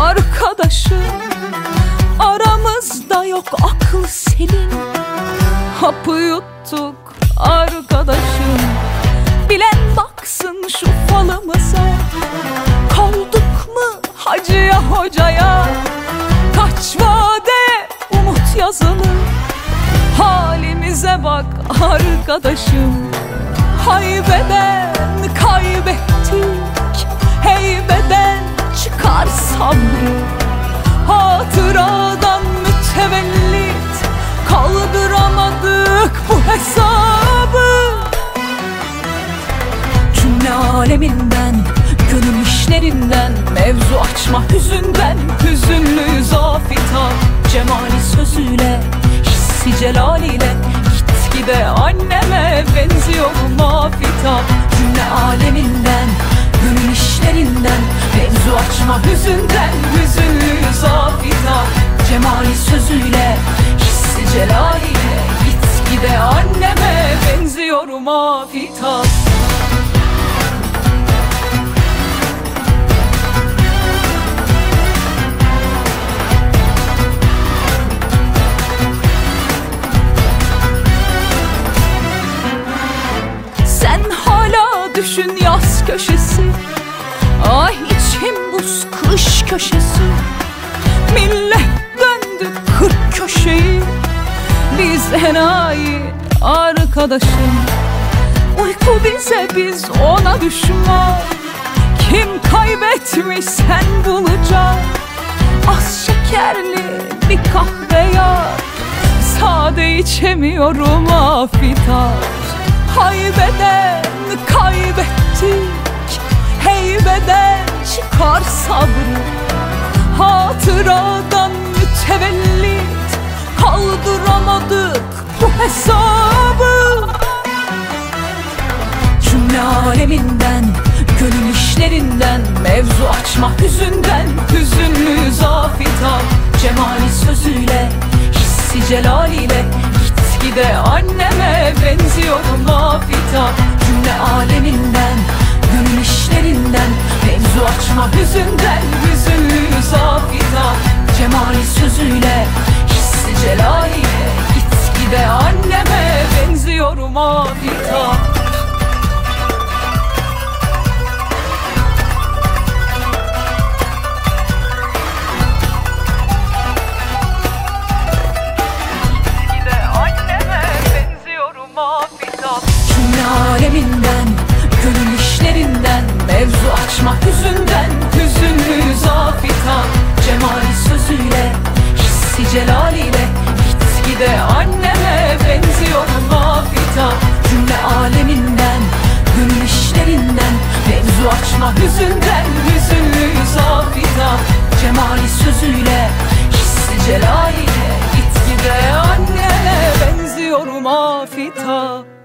arkadaşım. Aramızda yok aklı selim Hapı yuttuk arkadaşım. Bilen baksın şu falımıza. Kaldık mı hacıya hocaya? Kaç vade umut yazılı. Halimize bak arkadaşım. Haybeden kaybettik. Heybeden çıkar sabrı Hatıradan mütevellit Kaldıramadık bu hesabı. Cümle aleminden Gönül işlerinden Mevzu açma hüzünden Hüzünlüyüz afita Cemali sözüyle Hissi celaliyle Gitgide anneme benziyorum afita Cümle aleminden Gönül işlerinden Açma hüzünden Hüzünlüyüz afita Cemali sözüyle Hissi celaliyle Gitgide anneme benziyorum afita Sen hala düşün yaz köşesi. Ay köşesi. Millet döndü kırk köşeyi. Biz enayi arkadaşım. Uyku bize biz ona düşman. Kim kaybetmiş sen bulacak Az şekerli bir kahve yap Sade içemiyorum afitar Haybeden kaybettik. Heybeden çıkar sabrı Hatıradan mütevellit Kaldıramadık bu hesabı. Cümle aleminden Gönül işlerinden Mevzu açma hüzünden Hüzünlüyüz afita Cemali sözüyle Hissi celaliyle Gitgide anneme benziyorum afita Cümle aleminden Gönül işlerinden Mevzu açma hüzünden Afita Cemali sözüyle Hissi celaliyle de anneme benziyor Mafita Cümle aleminden Gönül işlerinden Mevzu açma hüzünden Hüzünlüyüz Afita. Cemali sözüyle Hissi celaliyle Git gide anneme benziyor Mafita